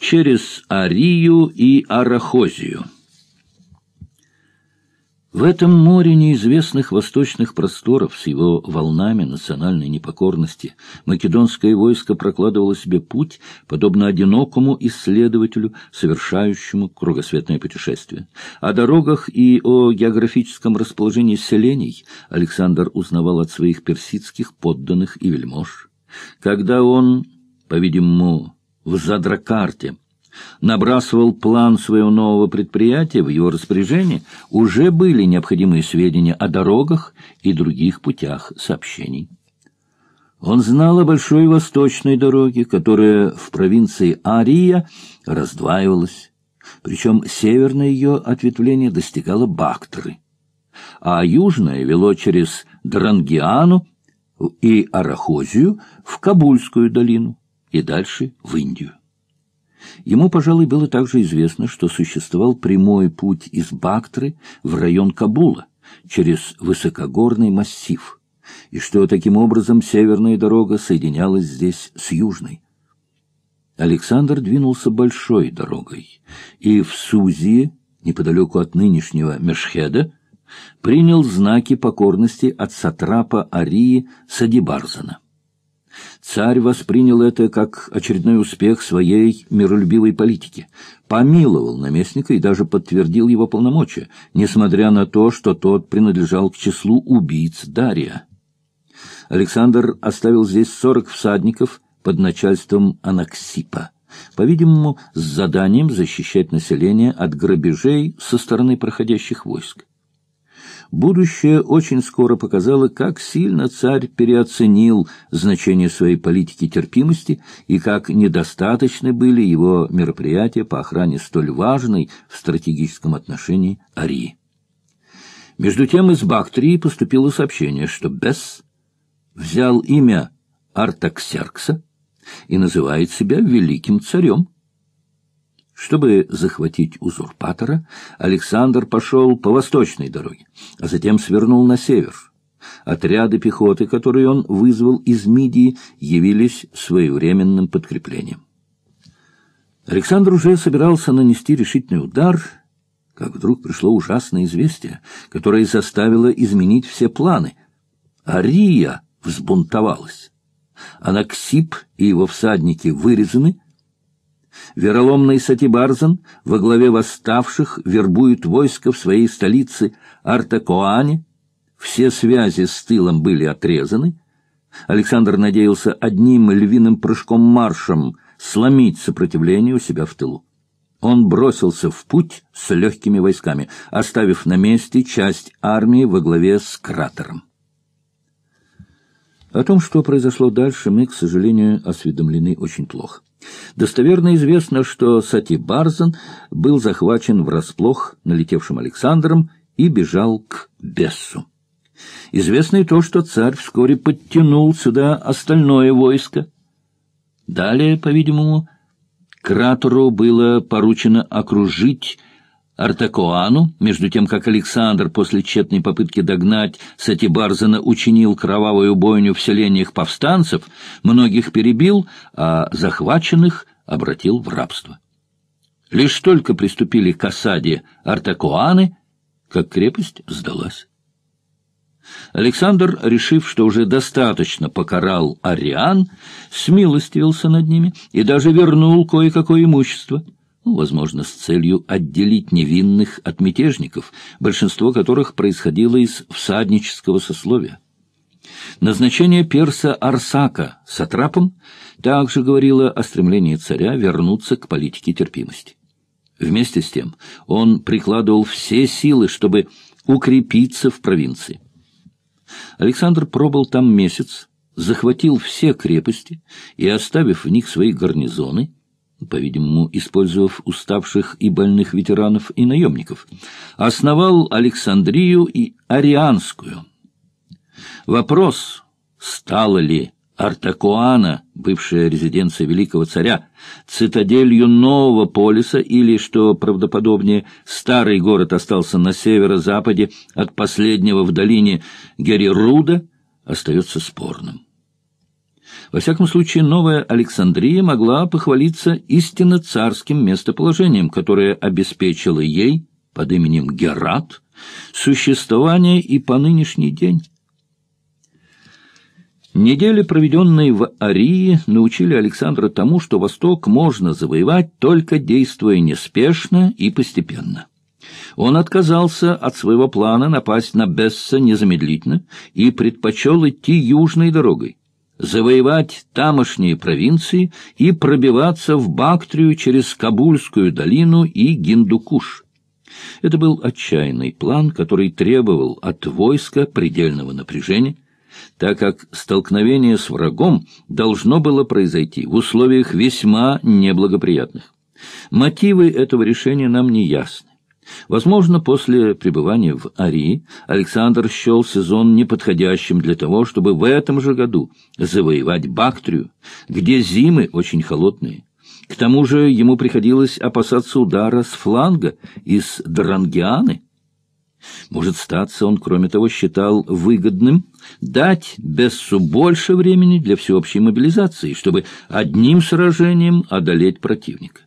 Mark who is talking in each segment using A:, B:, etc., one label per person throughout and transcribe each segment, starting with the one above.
A: через Арию и Арахозию. В этом море неизвестных восточных просторов с его волнами национальной непокорности македонское войско прокладывало себе путь, подобно одинокому исследователю, совершающему кругосветное путешествие. О дорогах и о географическом расположении селений Александр узнавал от своих персидских подданных и вельмож. Когда он, по-видимому, Задракарте набрасывал план своего нового предприятия, в его распоряжении уже были необходимые сведения о дорогах и других путях сообщений. Он знал о большой восточной дороге, которая в провинции Ария раздваивалась, причем северное ее ответвление достигало Бактры, а южное вело через Дрангиану и Арахозию в Кабульскую долину и дальше в Индию. Ему, пожалуй, было также известно, что существовал прямой путь из Бактры в район Кабула через высокогорный массив, и что таким образом северная дорога соединялась здесь с южной. Александр двинулся большой дорогой, и в Сузии, неподалеку от нынешнего Мешхеда, принял знаки покорности от сатрапа Арии Садибарзана. Царь воспринял это как очередной успех своей миролюбивой политики, помиловал наместника и даже подтвердил его полномочия, несмотря на то, что тот принадлежал к числу убийц Дария. Александр оставил здесь сорок всадников под начальством Анаксипа, по-видимому, с заданием защищать население от грабежей со стороны проходящих войск. Будущее очень скоро показало, как сильно царь переоценил значение своей политики терпимости и как недостаточны были его мероприятия по охране столь важной в стратегическом отношении Арии. Между тем из Бактрии поступило сообщение, что Бесс взял имя Артаксеркса и называет себя великим царем. Чтобы захватить узурпатора, Александр пошел по восточной дороге, а затем свернул на север. Отряды пехоты, которые он вызвал из Мидии, явились своевременным подкреплением. Александр уже собирался нанести решительный удар, как вдруг пришло ужасное известие, которое заставило изменить все планы. Ария взбунтовалась. Анаксип и его всадники вырезаны, Вероломный Сатибарзан во главе восставших вербует войско в своей столице Артакоане. Все связи с тылом были отрезаны. Александр надеялся одним львиным прыжком-маршем сломить сопротивление у себя в тылу. Он бросился в путь с легкими войсками, оставив на месте часть армии во главе с кратером. О том, что произошло дальше, мы, к сожалению, осведомлены очень плохо. Достоверно известно, что Сати Барзан был захвачен врасплох налетевшим Александром и бежал к Бессу. Известно и то, что царь вскоре подтянул сюда остальное войско. Далее, по-видимому, Кратору было поручено окружить Артакоану, между тем, как Александр после тщетной попытки догнать Сатибарзана учинил кровавую бойню в селениях повстанцев, многих перебил, а захваченных обратил в рабство. Лишь только приступили к осаде Артакоаны, как крепость сдалась. Александр, решив, что уже достаточно покарал ариан, смилостивился над ними и даже вернул кое-какое имущество — возможно, с целью отделить невинных от мятежников, большинство которых происходило из всаднического сословия. Назначение перса Арсака сатрапом также говорило о стремлении царя вернуться к политике терпимости. Вместе с тем он прикладывал все силы, чтобы укрепиться в провинции. Александр пробыл там месяц, захватил все крепости и, оставив в них свои гарнизоны, по-видимому, использовав уставших и больных ветеранов и наемников, основал Александрию и Арианскую. Вопрос, стала ли Артакуана, бывшая резиденция великого царя, цитаделью нового полиса или, что правдоподобнее, старый город остался на северо-западе от последнего в долине Герируда, остается спорным. Во всяком случае, новая Александрия могла похвалиться истинно царским местоположением, которое обеспечило ей под именем Герат существование и по нынешний день. Недели, проведенные в Арии, научили Александра тому, что Восток можно завоевать, только действуя неспешно и постепенно. Он отказался от своего плана напасть на Бесса незамедлительно и предпочел идти южной дорогой, завоевать тамошние провинции и пробиваться в Бактрию через Кабульскую долину и Гиндукуш. Это был отчаянный план, который требовал от войска предельного напряжения, так как столкновение с врагом должно было произойти в условиях весьма неблагоприятных. Мотивы этого решения нам не ясны. Возможно, после пребывания в Арии Александр счел сезон неподходящим для того, чтобы в этом же году завоевать Бактрию, где зимы очень холодные. К тому же ему приходилось опасаться удара с фланга из Дрангианы. Может, статься он, кроме того, считал выгодным дать Бессу больше времени для всеобщей мобилизации, чтобы одним сражением одолеть противника.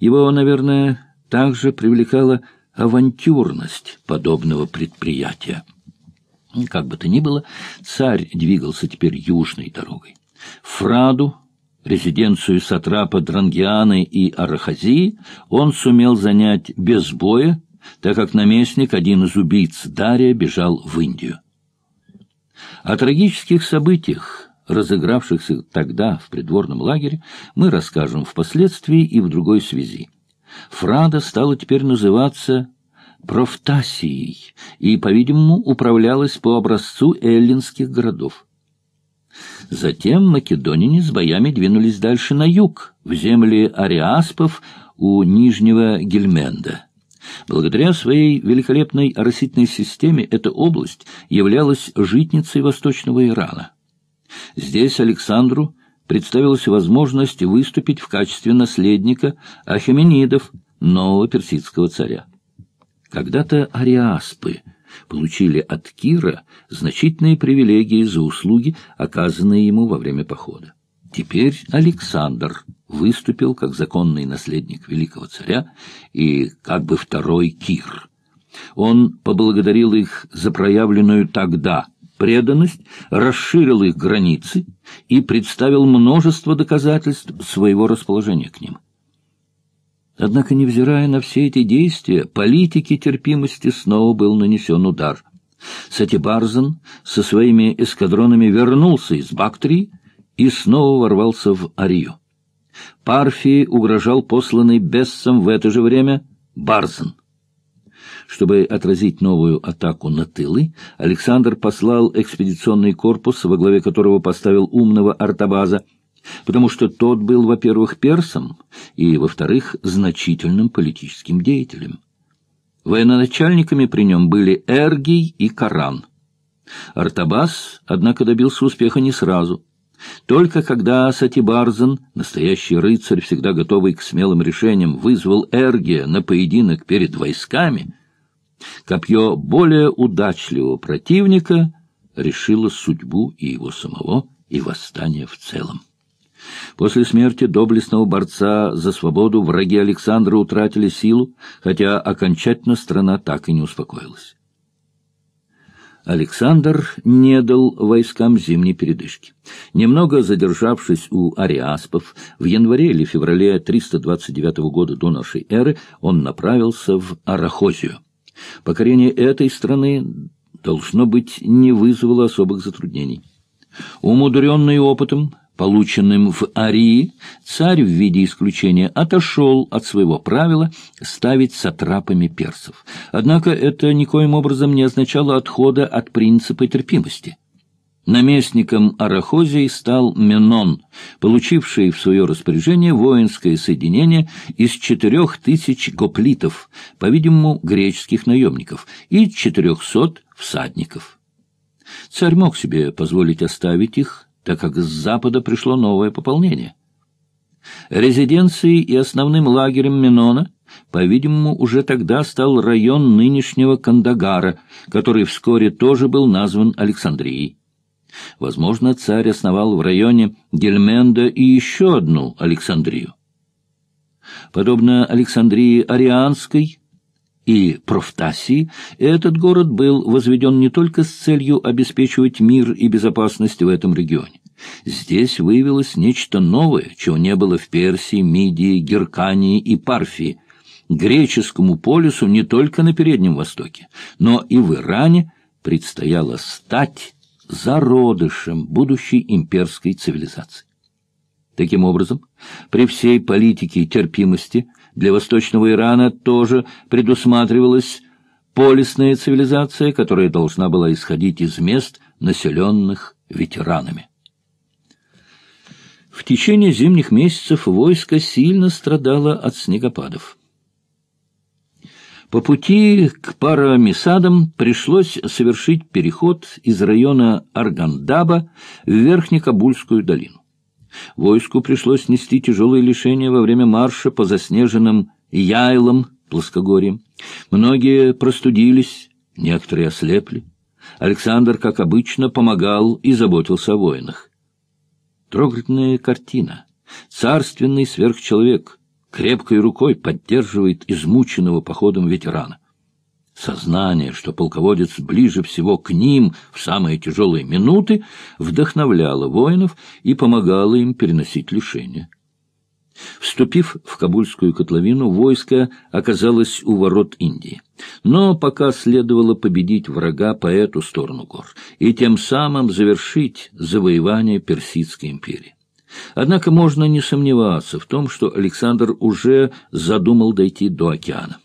A: Его, наверное, также привлекала авантюрность подобного предприятия. Как бы то ни было, царь двигался теперь южной дорогой. Фраду, резиденцию сатрапа Дрангианы и Арахазии, он сумел занять без боя, так как наместник, один из убийц Дария, бежал в Индию. О трагических событиях, разыгравшихся тогда в придворном лагере, мы расскажем впоследствии и в другой связи. Фрада стала теперь называться Профтасией и, по-видимому, управлялась по образцу эллинских городов. Затем македонине с боями двинулись дальше на юг, в земли ариаспов у Нижнего Гельменда. Благодаря своей великолепной оросительной системе эта область являлась житницей восточного Ирана. Здесь Александру представилась возможность выступить в качестве наследника Ахеменидов, нового персидского царя. Когда-то ариаспы получили от Кира значительные привилегии за услуги, оказанные ему во время похода. Теперь Александр выступил как законный наследник великого царя и как бы второй Кир. Он поблагодарил их за проявленную тогда преданность, расширил их границы и представил множество доказательств своего расположения к ним. Однако, невзирая на все эти действия, политике терпимости снова был нанесен удар. Сатибарзан со своими эскадронами вернулся из Бактрии и снова ворвался в Арию. Парфии угрожал посланный Бессом в это же время Барзан. Чтобы отразить новую атаку на тылы, Александр послал экспедиционный корпус, во главе которого поставил умного Артабаза, потому что тот был, во-первых, персом и, во-вторых, значительным политическим деятелем. Военачальниками при нем были Эргий и Коран. Артабас, однако, добился успеха не сразу. Только когда Сатибарзан, настоящий рыцарь, всегда готовый к смелым решениям, вызвал Эргия на поединок перед войсками, копье более удачливого противника решило судьбу и его самого, и восстание в целом. После смерти доблестного борца за свободу враги Александра утратили силу, хотя окончательно страна так и не успокоилась. Александр не дал войскам зимней передышки. Немного задержавшись у ариаспов, в январе или феврале 329 года до нашей эры он направился в Арахозию. Покорение этой страны, должно быть, не вызвало особых затруднений. Умудренный опытом, полученным в Арии, царь в виде исключения отошел от своего правила ставить сатрапами персов. Однако это никоим образом не означало отхода от принципа терпимости. Наместником Арахозии стал Менон, получивший в свое распоряжение воинское соединение из четырех тысяч гоплитов, по-видимому, греческих наемников, и четырехсот всадников. Царь мог себе позволить оставить их, так как с запада пришло новое пополнение. Резиденцией и основным лагерем Менона, по-видимому, уже тогда стал район нынешнего Кандагара, который вскоре тоже был назван Александрией. Возможно, царь основал в районе Гельменда и еще одну Александрию. Подобно Александрии Арианской и Профтасии, этот город был возведен не только с целью обеспечивать мир и безопасность в этом регионе. Здесь выявилось нечто новое, чего не было в Персии, Мидии, Геркании и Парфии, греческому полюсу не только на Переднем Востоке, но и в Иране предстояло стать зародышем будущей имперской цивилизации. Таким образом, при всей политике терпимости для Восточного Ирана тоже предусматривалась полисная цивилизация, которая должна была исходить из мест, населенных ветеранами. В течение зимних месяцев войско сильно страдало от снегопадов. По пути к Парамисадам пришлось совершить переход из района Аргандаба в Верхнекабульскую долину. Войску пришлось нести тяжелые лишения во время марша по заснеженным яйлам плоскогорьям. Многие простудились, некоторые ослепли. Александр, как обычно, помогал и заботился о воинах. Трогательная картина. Царственный сверхчеловек крепкой рукой поддерживает измученного походом ветерана. Сознание, что полководец ближе всего к ним в самые тяжелые минуты, вдохновляло воинов и помогало им переносить лишения. Вступив в Кабульскую котловину, войско оказалось у ворот Индии. Но пока следовало победить врага по эту сторону гор и тем самым завершить завоевание Персидской империи. Однако можно не сомневаться в том, что Александр уже задумал дойти до океана.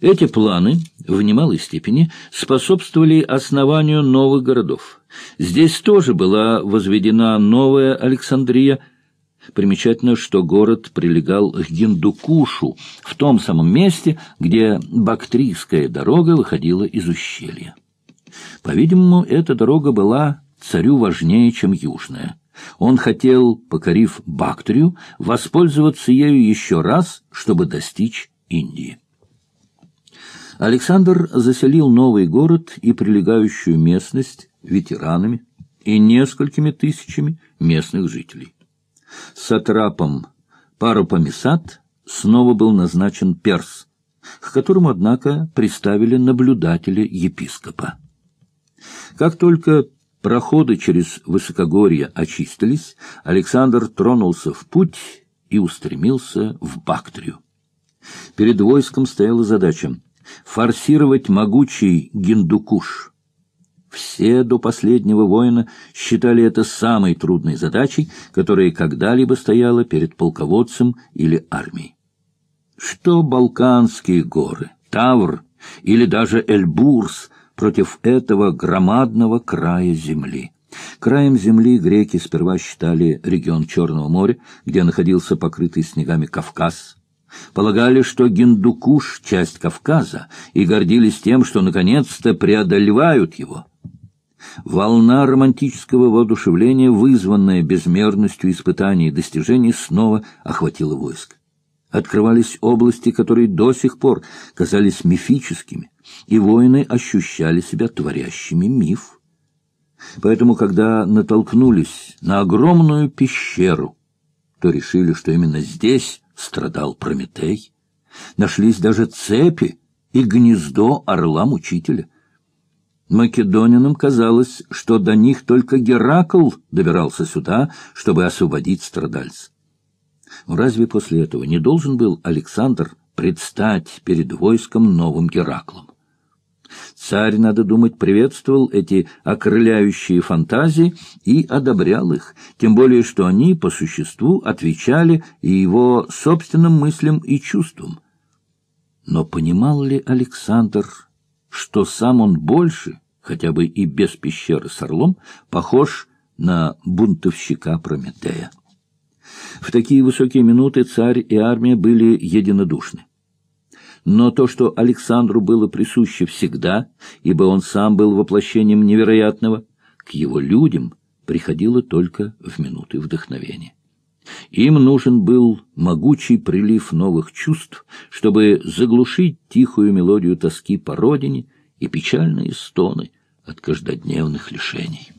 A: Эти планы в немалой степени способствовали основанию новых городов. Здесь тоже была возведена новая Александрия – Примечательно, что город прилегал к Гиндукушу, в том самом месте, где Бактрийская дорога выходила из ущелья. По-видимому, эта дорога была царю важнее, чем южная. Он хотел, покорив Бактрию, воспользоваться ею еще раз, чтобы достичь Индии. Александр заселил новый город и прилегающую местность ветеранами и несколькими тысячами местных жителей. Сатрапом Парупамисат снова был назначен перс, к которому, однако, приставили наблюдателя епископа. Как только проходы через высокогорье очистились, Александр тронулся в путь и устремился в Бактрию. Перед войском стояла задача форсировать могучий Гиндукуш — все до последнего воина считали это самой трудной задачей, которая когда-либо стояла перед полководцем или армией. Что Балканские горы, Тавр или даже Эльбурс против этого громадного края земли? Краем земли греки сперва считали регион Черного моря, где находился покрытый снегами Кавказ, Полагали, что Гиндукуш — часть Кавказа, и гордились тем, что наконец-то преодолевают его. Волна романтического воодушевления, вызванная безмерностью испытаний и достижений, снова охватила войск. Открывались области, которые до сих пор казались мифическими, и воины ощущали себя творящими миф. Поэтому, когда натолкнулись на огромную пещеру, то решили, что именно здесь страдал Прометей. Нашлись даже цепи и гнездо орла-мучителя. Македонинам казалось, что до них только Геракл добирался сюда, чтобы освободить страдальца. Разве после этого не должен был Александр предстать перед войском новым Гераклом? Царь, надо думать, приветствовал эти окрыляющие фантазии и одобрял их, тем более что они, по существу, отвечали и его собственным мыслям и чувствам. Но понимал ли Александр, что сам он больше хотя бы и без пещеры с орлом, похож на бунтовщика Прометея. В такие высокие минуты царь и армия были единодушны. Но то, что Александру было присуще всегда, ибо он сам был воплощением невероятного, к его людям приходило только в минуты вдохновения. Им нужен был могучий прилив новых чувств, чтобы заглушить тихую мелодию тоски по родине и печальные стоны от каждодневных лишений.